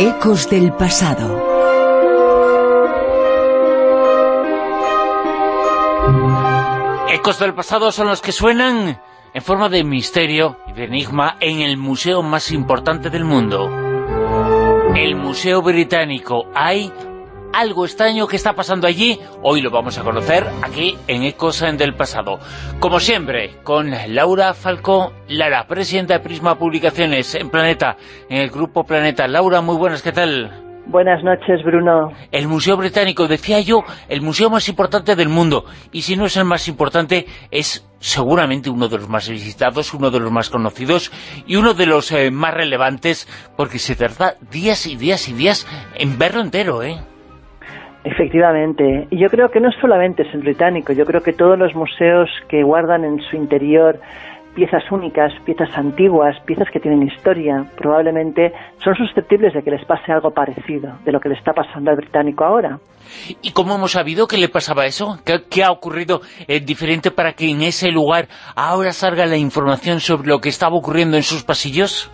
Ecos del pasado. Ecos del pasado son los que suenan en forma de misterio y de enigma en el museo más importante del mundo. El Museo Británico. Hay algo extraño que está pasando allí. Hoy lo vamos a conocer aquí en Ecos del Pasado. Como siempre, con Laura Falcó Lara, presidenta de Prisma Publicaciones en Planeta, en el Grupo Planeta. Laura, muy buenas, ¿qué tal? Buenas noches, Bruno. El Museo Británico, decía yo, el museo más importante del mundo. Y si no es el más importante, es seguramente uno de los más visitados, uno de los más conocidos y uno de los eh, más relevantes, porque se tarda días y días y días en verlo entero, ¿eh? Efectivamente. Y yo creo que no solamente es el británico, yo creo que todos los museos que guardan en su interior piezas únicas, piezas antiguas, piezas que tienen historia, probablemente son susceptibles de que les pase algo parecido de lo que le está pasando al británico ahora. ¿Y cómo hemos sabido que le pasaba eso? ¿Qué, ha ocurrido eh, diferente para que en ese lugar ahora salga la información sobre lo que estaba ocurriendo en sus pasillos?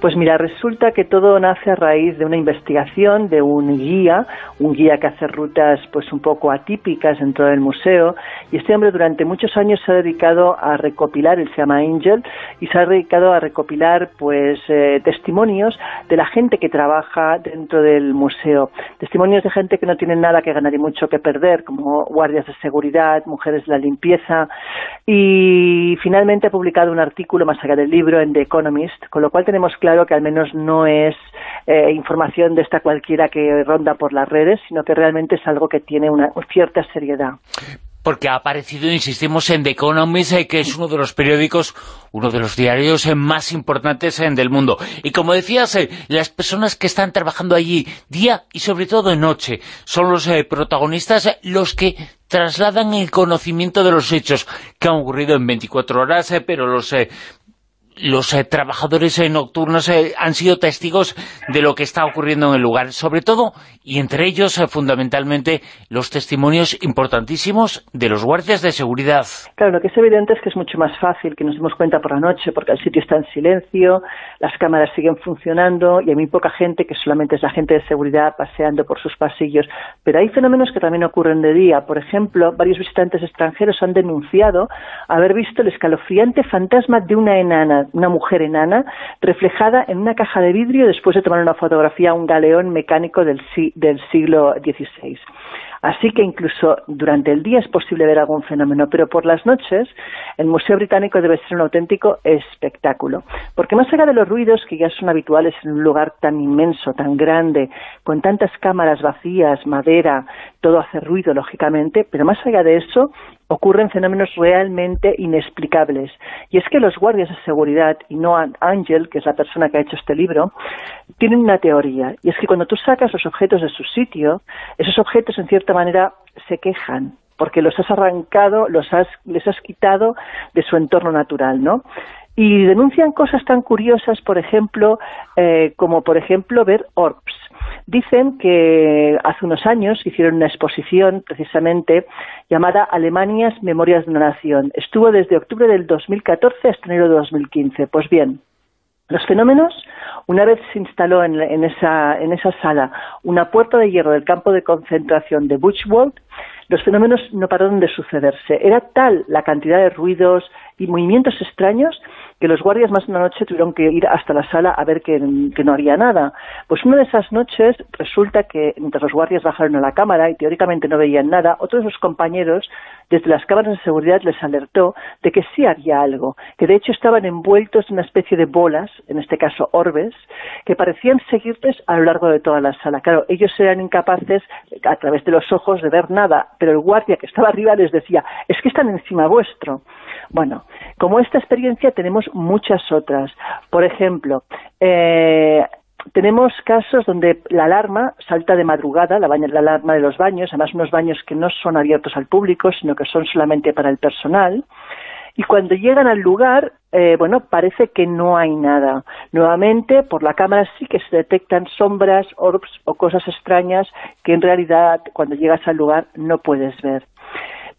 Pues mira, resulta que todo nace a raíz de una investigación de un guía, un guía que hace rutas pues un poco atípicas dentro del museo, y este hombre durante muchos años se ha dedicado a recopilar, él se llama Angel, y se ha dedicado a recopilar pues eh, testimonios de la gente que trabaja dentro del museo, testimonios de gente que no tiene nada que ganar y mucho que perder, como guardias de seguridad, mujeres de la limpieza, y finalmente ha publicado un artículo más allá del libro en The Economist, con lo cual tenemos claro que al menos no es eh, información de esta cualquiera que ronda por las redes, sino que realmente es algo que tiene una cierta seriedad porque ha aparecido, insistimos, en The Economist, eh, que es uno de los periódicos, uno de los diarios eh, más importantes del mundo. Y como decías, las personas que están trabajando allí día y sobre todo noche son los protagonistas, los que trasladan el conocimiento de los hechos que han ocurrido en 24 horas, pero los los eh, trabajadores eh, nocturnos eh, han sido testigos de lo que está ocurriendo en el lugar, sobre todo, y entre ellos, fundamentalmente, los testimonios importantísimos de los guardias de seguridad. Claro, lo que es evidente es que es mucho más fácil que nos demos cuenta por la noche, porque el sitio está en silencio, las cámaras siguen funcionando, y hay muy poca gente, que solamente es la gente de seguridad paseando por sus pasillos. Pero hay fenómenos que también ocurren de día. Por ejemplo, varios visitantes extranjeros han denunciado haber visto el escalofriante fantasma de una enana una mujer enana, reflejada en una caja de vidrio después de tomar una fotografía a un galeón mecánico del, del siglo XVI. Así que incluso durante el día es posible ver algún fenómeno, pero por las noches el Museo Británico debe ser un auténtico espectáculo. Porque más allá de los ruidos que ya son habituales en un lugar tan inmenso, tan grande, con tantas cámaras vacías, madera, todo hace ruido, lógicamente, pero más allá de eso, ocurren fenómenos realmente inexplicables. Y es que los guardias de seguridad, y no Ángel, que es la persona que ha hecho este libro, tienen una teoría, y es que cuando tú sacas los objetos de su sitio, esos objetos en cierta manera se quejan, porque los has arrancado, los has, les has quitado de su entorno natural, ¿no? Y denuncian cosas tan curiosas, por ejemplo, eh, como por ejemplo ver orbs. Dicen que hace unos años hicieron una exposición precisamente llamada Alemanias Memorias de una Nación. Estuvo desde octubre del 2014 hasta enero de 2015. Pues bien, los fenómenos, una vez se instaló en, esa, en esa sala una puerta de hierro del campo de concentración de Buchwald, los fenómenos no pararon de sucederse. Era tal la cantidad de ruidos y movimientos extraños que los guardias más de una noche tuvieron que ir hasta la sala a ver que, no había nada. Pues una de esas noches resulta que mientras los guardias bajaron a la cámara y teóricamente no veían nada, otros de sus compañeros desde las cámaras de seguridad les alertó de que sí había algo, que de hecho estaban envueltos en una especie de bolas, en este caso orbes, que parecían seguirles a lo largo de toda la sala. Claro, ellos eran incapaces a través de los ojos de ver nada, pero el guardia que estaba arriba les decía, es que están encima vuestro. Bueno, como esta experiencia tenemos muchas otras. Por ejemplo, eh, tenemos casos donde la alarma salta de madrugada, la, alarma de los baños, además unos baños que no son abiertos al público, sino que son solamente para el personal, y cuando llegan al lugar, eh, bueno, parece que no hay nada. Nuevamente, por la cámara sí que se detectan sombras, orbs o cosas extrañas que en realidad cuando llegas al lugar no puedes ver.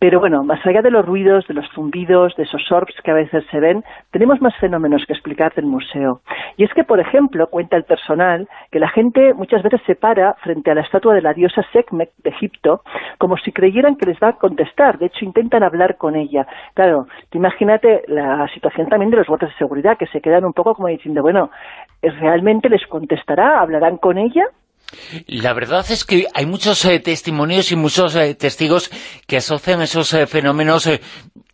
Pero bueno, más allá de los ruidos, de los zumbidos, de esos orbs que a veces se ven, tenemos más fenómenos que explicar del museo. Y es que, por ejemplo, cuenta el personal, que la gente muchas veces se para frente a la estatua de la diosa Sekhmet de Egipto, como si creyeran que les va a contestar. De hecho, intentan hablar con ella. Claro, imagínate la situación también de los guardias de seguridad, que se quedan un poco como diciendo, bueno, ¿realmente les contestará? ¿Hablarán con ella? La verdad es que hay muchos eh, testimonios y muchos eh, testigos que asocian esos eh, fenómenos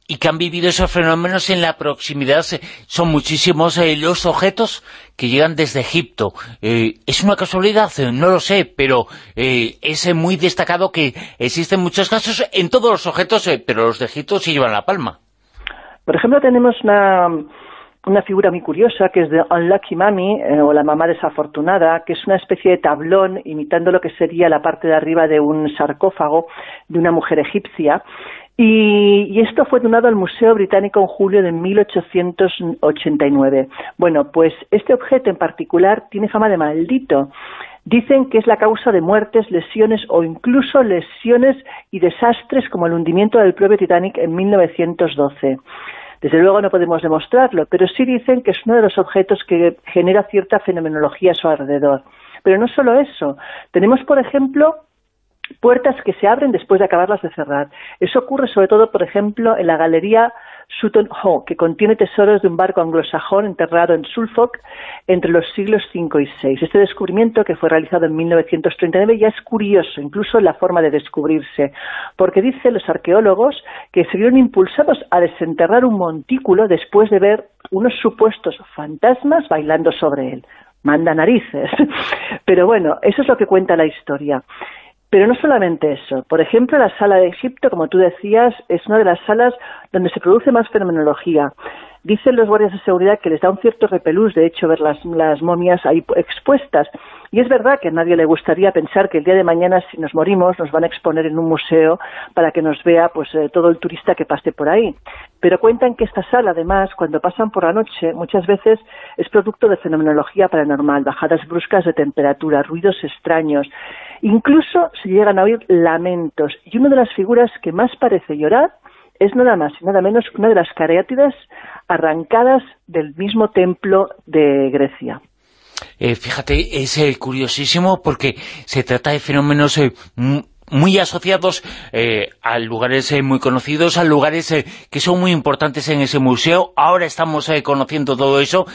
y que han vivido esos fenómenos en la proximidad. Son muchísimos los objetos que llegan desde Egipto. ¿Es una casualidad? No lo sé, pero es muy destacado que existen muchos casos en todos los objetos, pero los de Egipto sí llevan la palma. Por ejemplo, tenemos una una figura muy curiosa que es de Unlucky Mummy, eh, o la mamá desafortunada, que es una especie de tablón imitando lo que sería la parte de arriba de un sarcófago de una mujer egipcia. Y, esto fue donado al Museo Británico en julio de 1889. Bueno, pues este objeto en particular tiene fama de maldito. Dicen que es la causa de muertes, lesiones o incluso lesiones y desastres como el hundimiento del propio Titanic en 1912. Desde luego no podemos demostrarlo, pero sí dicen que es uno de los objetos que genera cierta fenomenología a su alrededor. Pero no solo eso. Tenemos, por ejemplo, puertas que se abren después de acabarlas de cerrar. Eso ocurre sobre todo, por ejemplo, en la galería Sutton Hoo, que contiene tesoros de un barco anglosajón enterrado en Suffolk entre los siglos V y VI. Este descubrimiento, que fue realizado en 1939, ya es curioso, incluso la forma de descubrirse, porque dicen los arqueólogos que se vieron impulsados a desenterrar un montículo después de ver unos supuestos fantasmas bailando sobre él. Manda narices. Pero bueno, eso es lo que cuenta la historia. Pero no solamente eso. Por ejemplo, la sala de Egipto, como tú decías, es una de las salas donde se produce más fenomenología. Dicen los guardias de seguridad que les da un cierto repelús, de hecho, ver las, momias ahí expuestas. Y es verdad que a nadie le gustaría pensar que el día de mañana, si nos morimos, nos van a exponer en un museo para que nos vea pues eh, todo el turista que pase por ahí. Pero cuentan que esta sala, además, cuando pasan por la noche, muchas veces es producto de fenomenología paranormal, bajadas bruscas de temperatura, ruidos extraños. Incluso se llegan a oír lamentos. Y una de las figuras que más parece llorar es nada más y nada menos una de las cariátidas arrancadas del mismo templo de Grecia. Eh, fíjate, es eh, curiosísimo porque se trata de fenómenos eh, muy asociados eh, a lugares muy conocidos, a lugares eh, que son muy importantes en ese museo. Ahora estamos conociendo todo eso.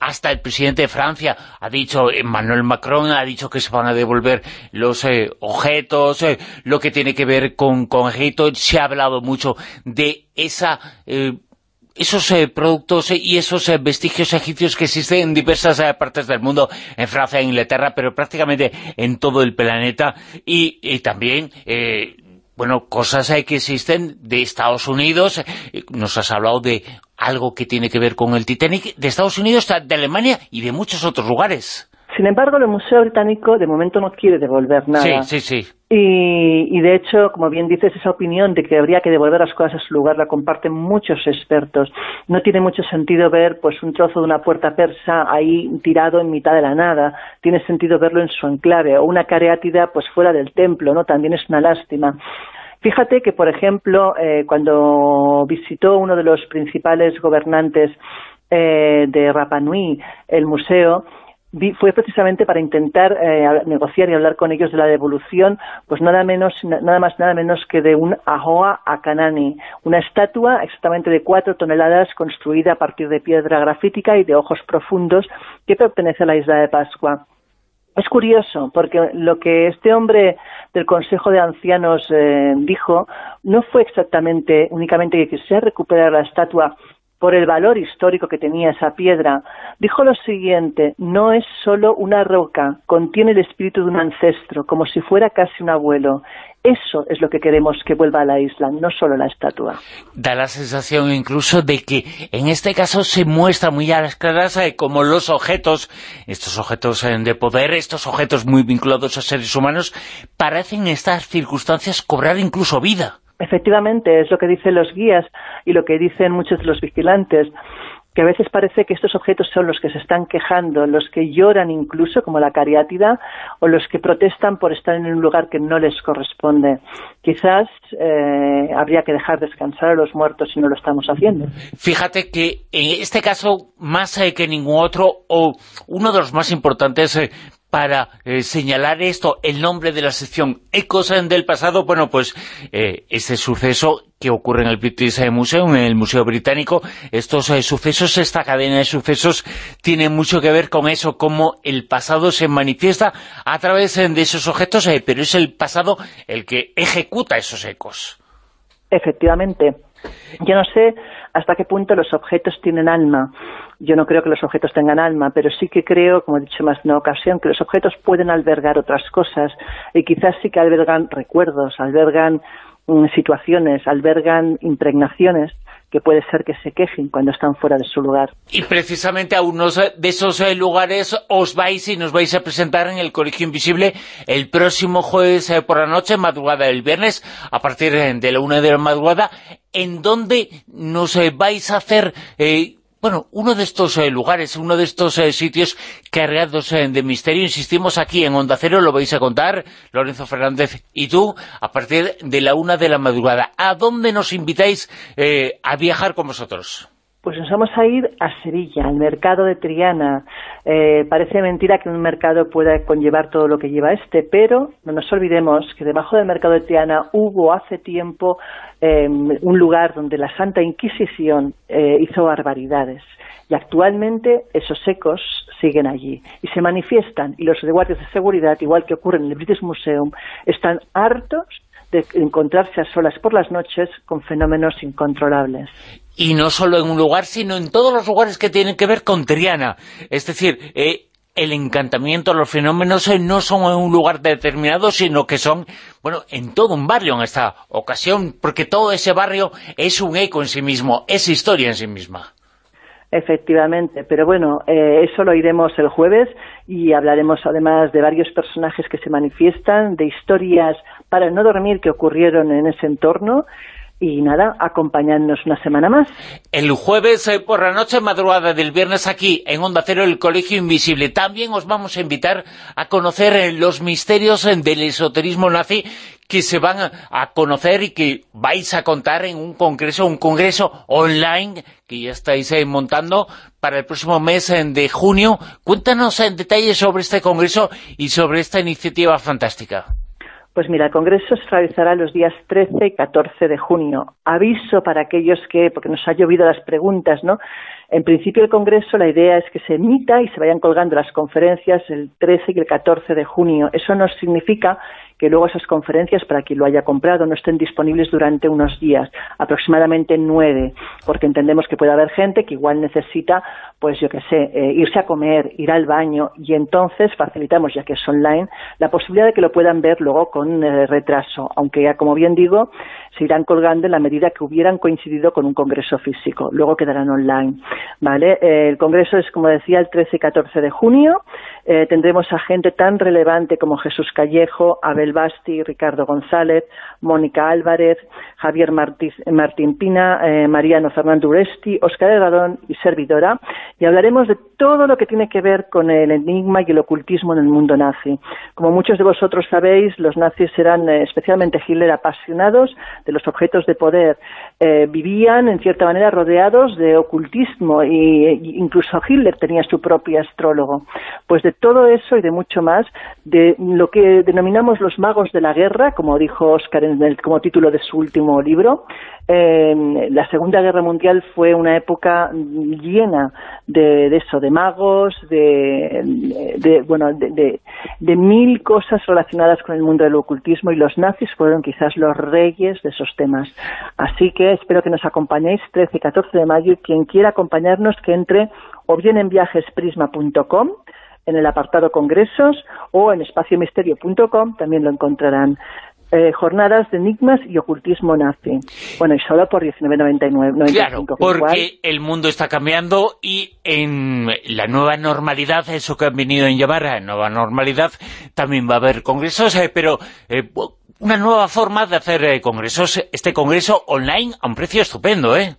hasta el presidente de Francia ha dicho, Emmanuel Macron ha dicho que se van a devolver los objetos, lo que tiene que ver con, con Egipto. Se ha hablado mucho de esa esos eh, productos y esos eh, vestigios egipcios que existen en diversas eh, partes del mundo, en Francia, en Inglaterra, pero prácticamente en todo el planeta, y, también... bueno, cosas que existen de Estados Unidos, nos has hablado de algo que tiene que ver con el Titanic, de Estados Unidos, de Alemania y de muchos otros lugares. Sin embargo, el Museo Británico de momento no quiere devolver nada. Sí, sí, sí. Y, de hecho, como bien dices, esa opinión de que habría que devolver las cosas a su lugar la comparten muchos expertos. No tiene mucho sentido ver pues un trozo de una puerta persa ahí tirado en mitad de la nada. Tiene sentido verlo en su enclave o una careátida pues fuera del templo, ¿no? También es una lástima. Fíjate que, por ejemplo, eh, cuando visitó uno de los principales gobernantes eh, de Rapa Nui el museo, fue precisamente para intentar eh, negociar y hablar con ellos de la devolución, pues nada menos, nada más, nada menos que de un Ahoa Akanani, una estatua exactamente de cuatro toneladas construida a partir de piedra grafítica y de ojos profundos que pertenece a la isla de Pascua. Es curioso, porque lo que este hombre del Consejo de Ancianos eh, dijo no fue exactamente únicamente que quisiera recuperar la estatua por el valor histórico que tenía esa piedra, dijo lo siguiente, no es solo una roca, contiene el espíritu de un ancestro, como si fuera casi un abuelo. Eso es lo que queremos que vuelva a la isla, no solo la estatua. Da la sensación incluso de que en este caso se muestra muy a las claras como los objetos, estos objetos eh, de poder, estos objetos muy vinculados a seres humanos, parecen en estas circunstancias cobrar incluso vida. Efectivamente, es lo que dicen los guías y lo que dicen muchos de los vigilantes que a veces parece que estos objetos son los que se están quejando, los que lloran incluso, como la cariátida, o los que protestan por estar en un lugar que no les corresponde. Quizás eh, habría que dejar descansar a los muertos si no lo estamos haciendo. Fíjate que en este caso, más eh, que ningún otro, o uno de los más importantes, eh, para eh, señalar esto, el nombre de la sección Ecos del pasado, bueno, pues eh, suceso que ocurre en el British Museum, en el Museo Británico, estos eh, sucesos, esta cadena de sucesos, tiene mucho que ver con eso, cómo el pasado se manifiesta a través de esos objetos, pero es el pasado el que ejecuta esos ecos. Efectivamente. Yo no sé hasta qué punto los objetos tienen alma. Yo no creo que los objetos tengan alma, pero sí que creo, como he dicho más de una ocasión, que los objetos pueden albergar otras cosas y quizás sí que albergan recuerdos, albergan mm, situaciones, albergan impregnaciones que puede ser que se quejen cuando están fuera de su lugar. Y precisamente a unos de esos eh, lugares os vais y nos vais a presentar en el Colegio Invisible el próximo jueves eh, por la noche, madrugada del viernes, a partir eh, de la una de la madrugada, en donde nos vais a hacer bueno, uno de estos eh, lugares, uno de estos eh, sitios cargados eh, de misterio, insistimos aquí en Onda Cero, lo vais a contar, Lorenzo Fernández y tú, a partir de la una de la madrugada. ¿A dónde nos invitáis a viajar con vosotros? Pues nos vamos a ir a Sevilla, al mercado de Triana. Eh, parece mentira que un mercado pueda conllevar todo lo que lleva este, pero no nos olvidemos que debajo del mercado de Triana hubo hace tiempo em, un lugar donde la Santa Inquisición eh, hizo barbaridades. Y actualmente esos ecos siguen allí y se manifiestan. Y los guardias de seguridad, igual que ocurre en el British Museum, están hartos de encontrarse a solas por las noches con fenómenos incontrolables y no solo en un lugar, sino en todos los lugares que tienen que ver con Triana. Es decir, eh, el encantamiento, los fenómenos eh, no son en un lugar determinado, sino que son, bueno, en todo un barrio en esta ocasión, porque todo ese barrio es un eco en sí mismo, es historia en sí misma. Efectivamente, pero bueno, eh, eso lo iremos el jueves y hablaremos además de varios personajes que se manifiestan, de historias para no dormir que ocurrieron en ese entorno y nada, acompañadnos una semana más. El jueves eh, por la noche, madrugada del viernes aquí en Onda Cero, el Colegio Invisible. También os vamos a invitar a conocer eh, los misterios eh, del esoterismo nazi que se van a conocer y que vais a contar en un congreso, un congreso online que ya estáis montando para el próximo mes de junio. Cuéntanos en detalle sobre este congreso y sobre esta iniciativa fantástica. Pues mira, el Congreso se realizará los días 13 y 14 de junio. Aviso para aquellos que, porque nos ha llovido las preguntas, ¿no? En principio el Congreso, la idea es que se emita y se vayan colgando las conferencias el 13 y el 14 de junio. Eso no significa que luego esas conferencias, para quien lo haya comprado, no estén disponibles durante unos días, aproximadamente nueve, porque entendemos que puede haber gente que igual necesita, pues yo qué sé, eh, irse a comer, ir al baño, y entonces facilitamos, ya que es online, la posibilidad de que lo puedan ver luego con eh, retraso, aunque ya, como bien digo, se irán colgando en la medida que hubieran coincidido con un congreso físico, luego quedarán online, ¿vale? Eh, el congreso es, como decía, el 13 y 14 de junio, tendremos a gente tan relevante como Jesús Callejo, Abel Basti, Ricardo González, Mónica Álvarez, Javier Martín Pina, eh, Mariano Fernando Uresti, Oscar Herradón y servidora, y hablaremos de todo lo que tiene que ver con el enigma y el ocultismo en el mundo nazi. Como muchos de vosotros sabéis, los nazis eran, eh, especialmente Hitler, apasionados de los objetos de poder. Eh, vivían, en cierta manera, rodeados de ocultismo, e incluso Hitler tenía su propio astrólogo. Pues de todo eso y de mucho más, de lo que denominamos los magos de la guerra, como dijo Oscar en el, como título de su último libro. la Segunda Guerra Mundial fue una época llena de, eso, de magos, de, bueno, de, de, mil cosas relacionadas con el mundo del ocultismo y los nazis fueron quizás los reyes esos temas. Así que espero que nos acompañéis 13 y 14 de mayo y quien quiera acompañarnos que entre o bien en viajesprisma.com en el apartado Congresos o en espaciomisterio.com también lo encontrarán. Eh, jornadas de enigmas y ocultismo nazi. Bueno, y solo por 19.99. Claro, porque el mundo está cambiando y en la nueva normalidad, eso que han venido en llamar a nueva normalidad, también va a haber congresos, eh, pero eh, una nueva forma de hacer congresos. Este congreso online a un precio estupendo, ¿eh?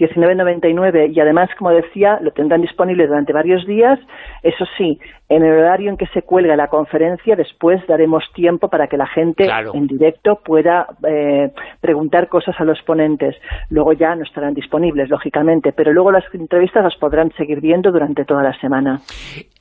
19.99 y además, como decía, lo tendrán disponible durante varios días. Eso sí, en el horario en que se cuelga la conferencia, después daremos tiempo para que la gente en directo pueda eh, preguntar cosas a los ponentes. Luego ya no estarán disponibles, lógicamente, pero luego las entrevistas las podrán seguir viendo durante toda la semana.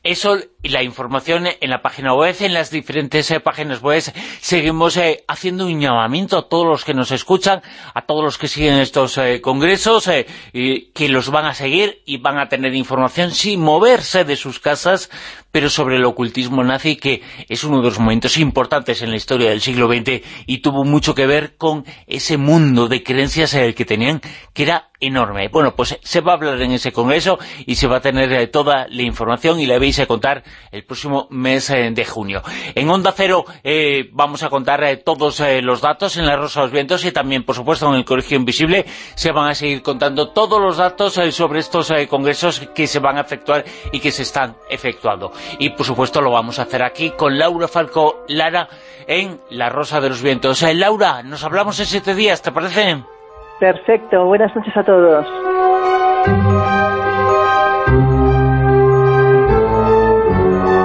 Eso, la información en la página web, en las diferentes eh, páginas web, seguimos eh, haciendo un llamamiento a todos los que nos escuchan, a todos los que siguen estos congresos, y que los van a seguir y van a tener información sin moverse de sus casas, pero sobre el ocultismo nazi, que es uno de los momentos importantes en la historia del siglo XX y tuvo mucho que ver con ese mundo de creencias en el que tenían, que era enorme. Bueno, pues se va a hablar en ese congreso y se va a tener eh, toda la información y la vais a contar el próximo mes eh, de junio. En Onda Cero eh, vamos a contar todos los datos en la Rosa de los Vientos y también, por supuesto, en el Colegio Invisible se van a seguir contando todos los datos sobre estos congresos que se van a efectuar y que se están efectuando. Y, por supuesto, lo vamos a hacer aquí con Laura Falco Lara en La Rosa de los Vientos. Laura, nos hablamos en siete días, ¿te parece? Perfecto, buenas noches a todos.